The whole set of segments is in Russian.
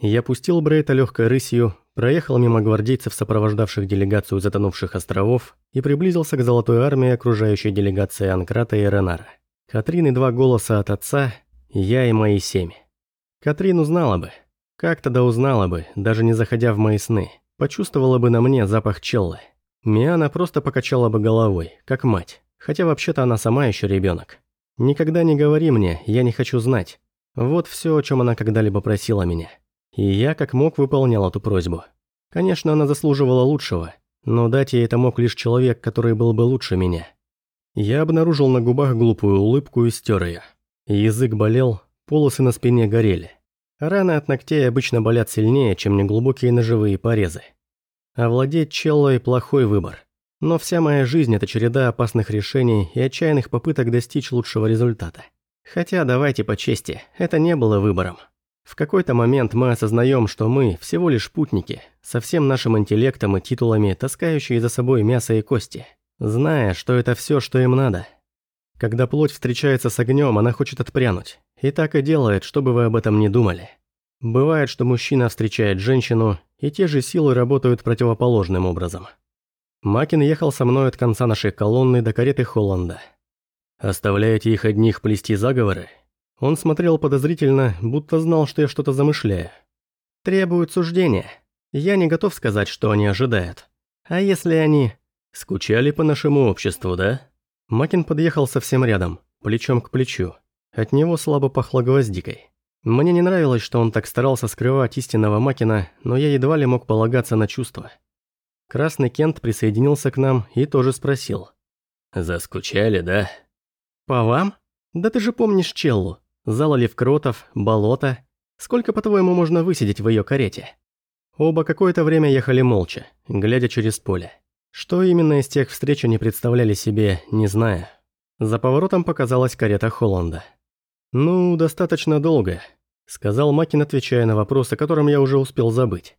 Я пустил Брейта легкой рысью, проехал мимо гвардейцев, сопровождавших делегацию затонувших островов, и приблизился к золотой армии, окружающей делегации Анкрата и Ренара. Катрин и два голоса от отца, я и мои семь. Катрин узнала бы. Как тогда узнала бы, даже не заходя в мои сны. Почувствовала бы на мне запах челлы. Миана просто покачала бы головой, как мать. Хотя вообще-то она сама еще ребенок. Никогда не говори мне, я не хочу знать. Вот все, о чем она когда-либо просила меня. И я как мог выполнял эту просьбу. Конечно, она заслуживала лучшего, но дать ей это мог лишь человек, который был бы лучше меня. Я обнаружил на губах глупую улыбку и стер ее. Язык болел, полосы на спине горели. Раны от ногтей обычно болят сильнее, чем неглубокие ножевые порезы. Овладеть челлой – плохой выбор. Но вся моя жизнь – это череда опасных решений и отчаянных попыток достичь лучшего результата. Хотя, давайте по чести, это не было выбором. В какой-то момент мы осознаем, что мы всего лишь путники, со всем нашим интеллектом и титулами, таскающие за собой мясо и кости, зная, что это все, что им надо. Когда плоть встречается с огнем, она хочет отпрянуть, и так и делает, чтобы вы об этом не думали. Бывает, что мужчина встречает женщину, и те же силы работают противоположным образом. Макин ехал со мной от конца нашей колонны до кареты Холланда. «Оставляете их одних плести заговоры?» Он смотрел подозрительно, будто знал, что я что-то замышляю. «Требуют суждения. Я не готов сказать, что они ожидают. А если они...» «Скучали по нашему обществу, да?» Макин подъехал совсем рядом, плечом к плечу. От него слабо пахло гвоздикой. Мне не нравилось, что он так старался скрывать истинного Макина, но я едва ли мог полагаться на чувства. Красный Кент присоединился к нам и тоже спросил. «Заскучали, да?» «По вам? Да ты же помнишь Челлу. Зал Левкротов, болото. Сколько, по-твоему, можно высидеть в ее карете?» Оба какое-то время ехали молча, глядя через поле. Что именно из тех встреч они представляли себе, не знаю. За поворотом показалась карета Холланда. «Ну, достаточно долго», — сказал Макин, отвечая на вопрос, о котором я уже успел забыть.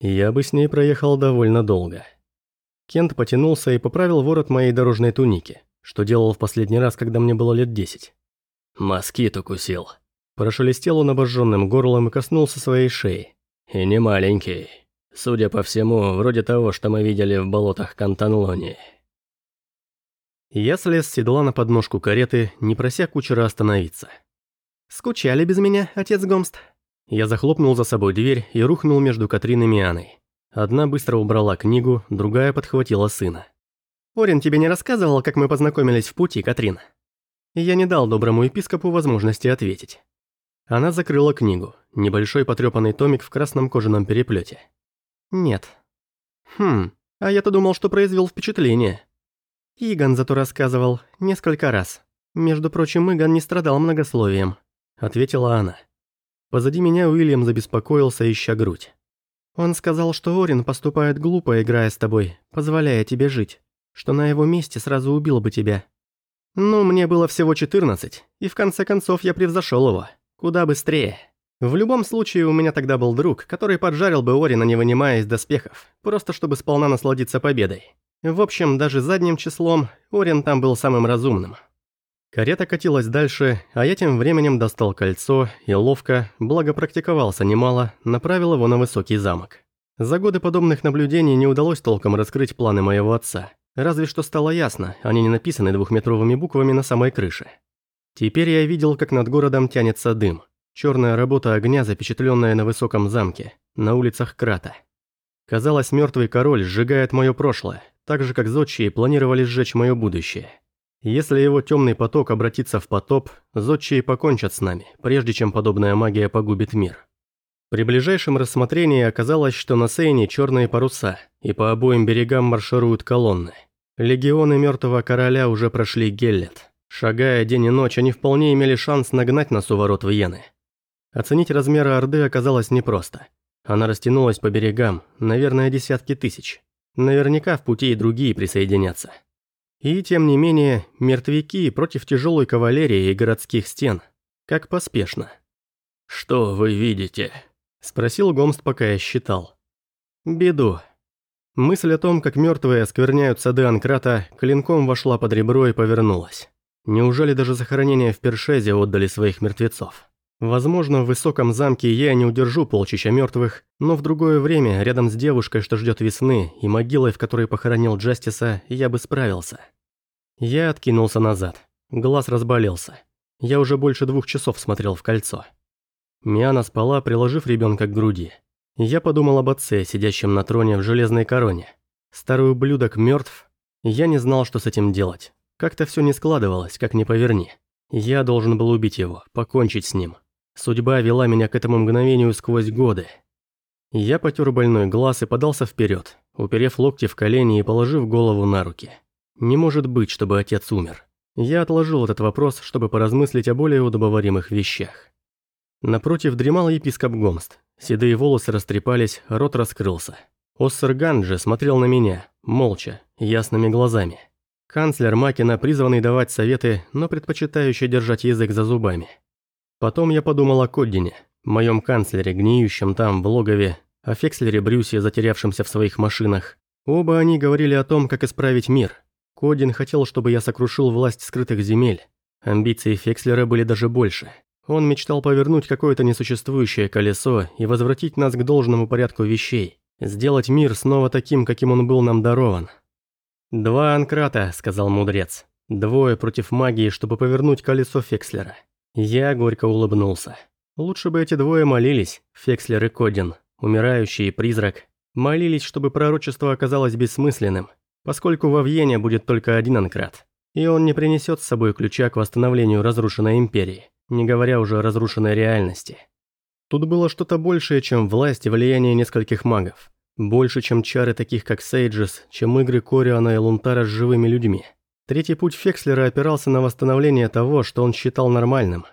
«Я бы с ней проехал довольно долго». Кент потянулся и поправил ворот моей дорожной туники, что делал в последний раз, когда мне было лет десять. «Москит укусил». Прошелестел он обожженным горлом и коснулся своей шеи. «И не маленький. Судя по всему, вроде того, что мы видели в болотах Кантанлони». Я слез с седла на подножку кареты, не прося кучера остановиться. «Скучали без меня, отец Гомст?» Я захлопнул за собой дверь и рухнул между Катрин и Мианой. Одна быстро убрала книгу, другая подхватила сына. «Орин тебе не рассказывал, как мы познакомились в пути, Катрин?» Я не дал доброму епископу возможности ответить. Она закрыла книгу, небольшой потрепанный томик в красном кожаном переплете. «Нет». «Хм, а я-то думал, что произвел впечатление». Иган зато рассказывал, несколько раз. Между прочим, Иган не страдал многословием, ответила она. Позади меня Уильям забеспокоился, ища грудь. Он сказал, что Орин поступает глупо, играя с тобой, позволяя тебе жить, что на его месте сразу убил бы тебя. Ну, мне было всего 14, и в конце концов я превзошел его. Куда быстрее. В любом случае, у меня тогда был друг, который поджарил бы Орина, не вынимая из доспехов, просто чтобы сполна насладиться победой. В общем, даже задним числом, Орин там был самым разумным. Карета катилась дальше, а я тем временем достал кольцо и ловко, благо практиковался немало, направил его на высокий замок. За годы подобных наблюдений не удалось толком раскрыть планы моего отца. Разве что стало ясно, они не написаны двухметровыми буквами на самой крыше. Теперь я видел, как над городом тянется дым. Черная работа огня, запечатленная на высоком замке, на улицах Крата. Казалось, мертвый король сжигает мое прошлое, так же, как зодчие планировали сжечь мое будущее. Если его темный поток обратится в потоп, зодчие покончат с нами, прежде чем подобная магия погубит мир. При ближайшем рассмотрении оказалось, что на Сейне черные паруса, и по обоим берегам маршируют колонны. Легионы Мертвого Короля уже прошли Геллет. Шагая день и ночь, они вполне имели шанс нагнать нас у ворот Вены. Оценить размеры Орды оказалось непросто. Она растянулась по берегам, наверное, десятки тысяч. Наверняка в пути и другие присоединятся. И тем не менее, мертвяки против тяжелой кавалерии и городских стен. Как поспешно. «Что вы видите?» Спросил Гомст, пока я считал. Беду. Мысль о том, как мертвые оскверняют сады Анкрата, клинком вошла под ребро и повернулась. Неужели даже захоронения в Першезе отдали своих мертвецов? Возможно, в высоком замке я не удержу полчища мертвых, но в другое время, рядом с девушкой, что ждет весны, и могилой, в которой похоронил Джастиса, я бы справился. Я откинулся назад. Глаз разболелся. Я уже больше двух часов смотрел в кольцо. Миана спала, приложив ребенка к груди. Я подумал об отце, сидящем на троне в железной короне. Старый ублюдок мертв. Я не знал, что с этим делать. Как-то все не складывалось, как ни поверни. Я должен был убить его, покончить с ним. Судьба вела меня к этому мгновению сквозь годы. Я потер больной глаз и подался вперед, уперев локти в колени и положив голову на руки. Не может быть, чтобы отец умер. Я отложил этот вопрос, чтобы поразмыслить о более удобоваримых вещах. Напротив дремал епископ Гомст. Седые волосы растрепались, рот раскрылся. Оссер Ганджи смотрел на меня, молча, ясными глазами. Канцлер Макина, призванный давать советы, но предпочитающий держать язык за зубами. Потом я подумал о Коддине, моем канцлере, гниющем там, в логове, о Фекслере Брюсе, затерявшемся в своих машинах. Оба они говорили о том, как исправить мир. Коддин хотел, чтобы я сокрушил власть скрытых земель. Амбиции Фекслера были даже больше. Он мечтал повернуть какое-то несуществующее колесо и возвратить нас к должному порядку вещей. Сделать мир снова таким, каким он был нам дарован. «Два анкрата», — сказал мудрец. «Двое против магии, чтобы повернуть колесо Фекслера». Я горько улыбнулся. Лучше бы эти двое молились, Фекслер и Кодин, умирающий и призрак. Молились, чтобы пророчество оказалось бессмысленным, поскольку во Вьене будет только один анкрат. И он не принесет с собой ключа к восстановлению разрушенной империи, не говоря уже о разрушенной реальности. Тут было что-то большее, чем власть и влияние нескольких магов. Больше, чем чары таких, как Сейджес, чем игры Кориана и Лунтара с живыми людьми. Третий путь Фекслера опирался на восстановление того, что он считал нормальным.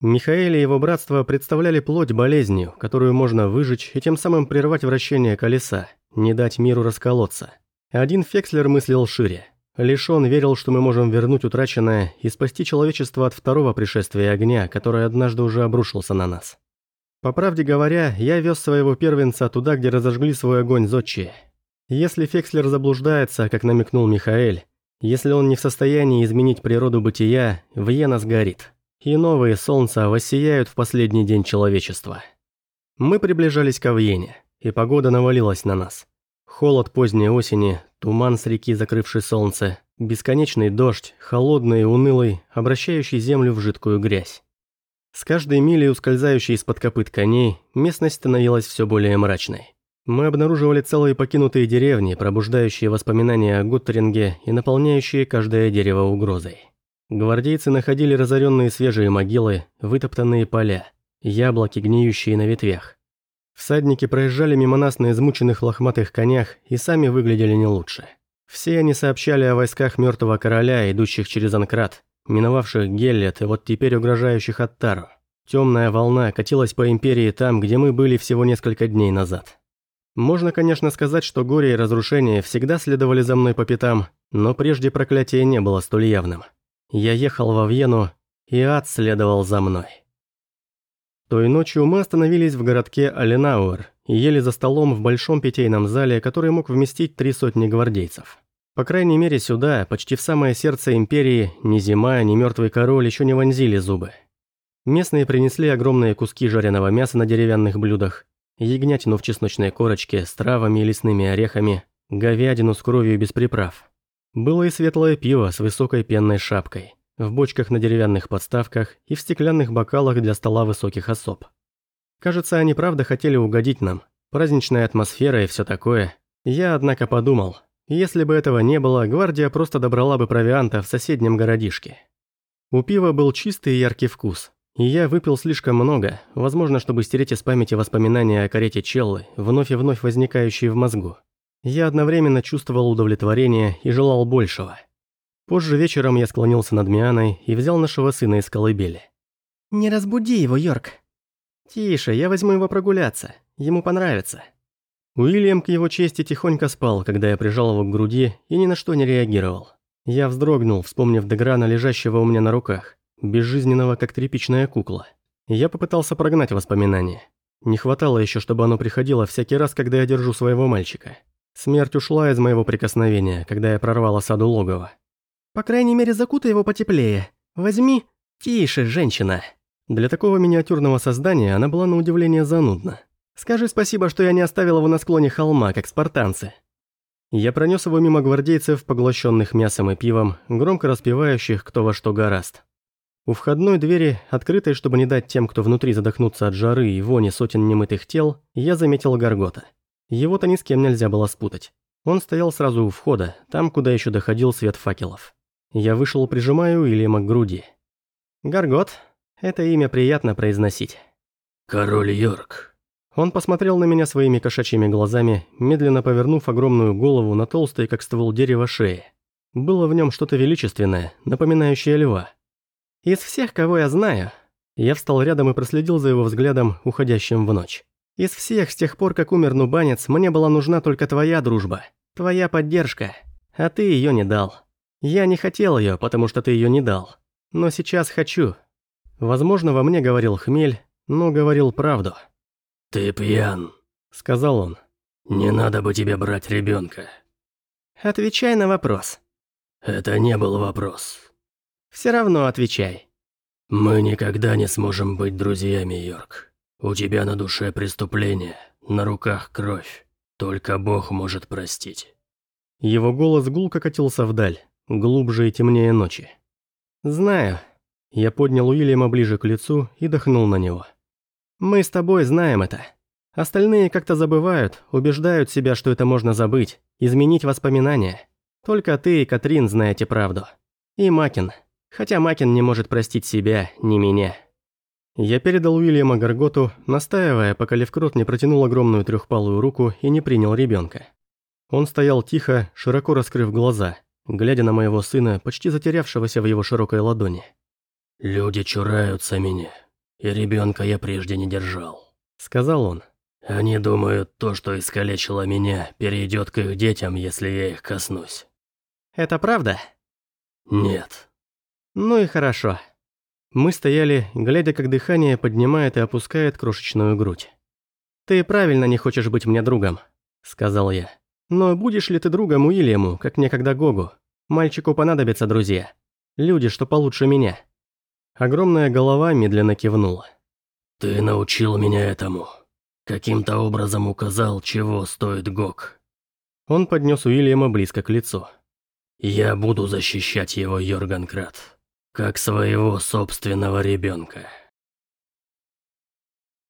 Михаэль и его братство представляли плоть болезнью, которую можно выжечь и тем самым прервать вращение колеса, не дать миру расколоться. Один Фекслер мыслил шире. Лишь он верил, что мы можем вернуть утраченное и спасти человечество от второго пришествия огня, который однажды уже обрушился на нас. По правде говоря, я вез своего первенца туда, где разожгли свой огонь зодчие. Если Фекслер заблуждается, как намекнул Михаэль, если он не в состоянии изменить природу бытия, Вьена сгорит. И новые солнца воссияют в последний день человечества. Мы приближались к Вьене, и погода навалилась на нас. Холод поздней осени, туман с реки, закрывший солнце, бесконечный дождь, холодный и унылый, обращающий землю в жидкую грязь. С каждой милей, ускользающей из-под копыт коней, местность становилась все более мрачной. Мы обнаруживали целые покинутые деревни, пробуждающие воспоминания о Гуттеринге и наполняющие каждое дерево угрозой. Гвардейцы находили разоренные свежие могилы, вытоптанные поля, яблоки, гниющие на ветвях. Всадники проезжали мимо нас на измученных лохматых конях и сами выглядели не лучше. Все они сообщали о войсках мертвого короля, идущих через Анкрат, миновавших Геллет и вот теперь угрожающих Аттару. Темная волна катилась по империи там, где мы были всего несколько дней назад. Можно, конечно, сказать, что горе и разрушение всегда следовали за мной по пятам, но прежде проклятие не было столь явным. Я ехал во Вену, и ад следовал за мной. Той ночью мы остановились в городке Аленауэр и ели за столом в большом питейном зале, который мог вместить три сотни гвардейцев. По крайней мере сюда, почти в самое сердце империи, ни зима, ни мертвый король еще не вонзили зубы. Местные принесли огромные куски жареного мяса на деревянных блюдах, ягнятину в чесночной корочке с травами и лесными орехами, говядину с кровью без приправ. Было и светлое пиво с высокой пенной шапкой, в бочках на деревянных подставках и в стеклянных бокалах для стола высоких особ. Кажется, они правда хотели угодить нам. Праздничная атмосфера и все такое. Я, однако, подумал, если бы этого не было, гвардия просто добрала бы провианта в соседнем городишке. У пива был чистый и яркий вкус, и я выпил слишком много, возможно, чтобы стереть из памяти воспоминания о карете Челлы, вновь и вновь возникающие в мозгу. Я одновременно чувствовал удовлетворение и желал большего. Позже вечером я склонился над Мианой и взял нашего сына из колыбели. «Не разбуди его, Йорк». «Тише, я возьму его прогуляться. Ему понравится». Уильям к его чести тихонько спал, когда я прижал его к груди и ни на что не реагировал. Я вздрогнул, вспомнив Деграна, лежащего у меня на руках безжизненного, как тряпичная кукла. Я попытался прогнать воспоминания. Не хватало еще, чтобы оно приходило всякий раз, когда я держу своего мальчика. Смерть ушла из моего прикосновения, когда я прорвал осаду логова. «По крайней мере, закутай его потеплее. Возьми...» «Тише, женщина!» Для такого миниатюрного создания она была на удивление занудна. «Скажи спасибо, что я не оставил его на склоне холма, как спартанцы». Я пронес его мимо гвардейцев, поглощенных мясом и пивом, громко распевающих кто во что гораст. У входной двери, открытой, чтобы не дать тем, кто внутри задохнуться от жары и вони сотен немытых тел, я заметил Гаргота. Его-то ни с кем нельзя было спутать. Он стоял сразу у входа, там, куда еще доходил свет факелов. Я вышел, прижимая Уильяма к груди. «Гаргот, это имя приятно произносить». «Король Йорк». Он посмотрел на меня своими кошачьими глазами, медленно повернув огромную голову на толстой, как ствол дерева, шее. Было в нем что-то величественное, напоминающее льва. Из всех, кого я знаю, я встал рядом и проследил за его взглядом, уходящим в ночь. Из всех, с тех пор, как умер Нубанец, мне была нужна только твоя дружба, твоя поддержка, а ты ее не дал. Я не хотел ее, потому что ты ее не дал. Но сейчас хочу. Возможно, во мне говорил хмель, но говорил правду. «Ты пьян», — сказал он. «Не надо бы тебе брать ребенка. «Отвечай на вопрос». «Это не был вопрос». «Все равно отвечай». «Мы никогда не сможем быть друзьями, Йорк. У тебя на душе преступление, на руках кровь. Только Бог может простить». Его голос гулко катился вдаль, глубже и темнее ночи. «Знаю». Я поднял Уильяма ближе к лицу и дохнул на него. «Мы с тобой знаем это. Остальные как-то забывают, убеждают себя, что это можно забыть, изменить воспоминания. Только ты и Катрин знаете правду. И Макин. Хотя Макин не может простить себя, ни меня». Я передал Уильяма Гарготу, настаивая, пока Левкрот не протянул огромную трехпалую руку и не принял ребенка. Он стоял тихо, широко раскрыв глаза, глядя на моего сына, почти затерявшегося в его широкой ладони. «Люди чураются меня, и ребенка я прежде не держал», — сказал он. «Они думают, то, что искалечило меня, перейдет к их детям, если я их коснусь». «Это правда?» «Нет». «Ну и хорошо». Мы стояли, глядя, как дыхание поднимает и опускает крошечную грудь. «Ты правильно не хочешь быть мне другом», — сказал я. «Но будешь ли ты другом Уильяму, как некогда Гогу? Мальчику понадобятся друзья. Люди, что получше меня». Огромная голова медленно кивнула. «Ты научил меня этому. Каким-то образом указал, чего стоит Гог». Он поднес Уильяма близко к лицу. «Я буду защищать его, Йорган Крат как своего собственного ребенка.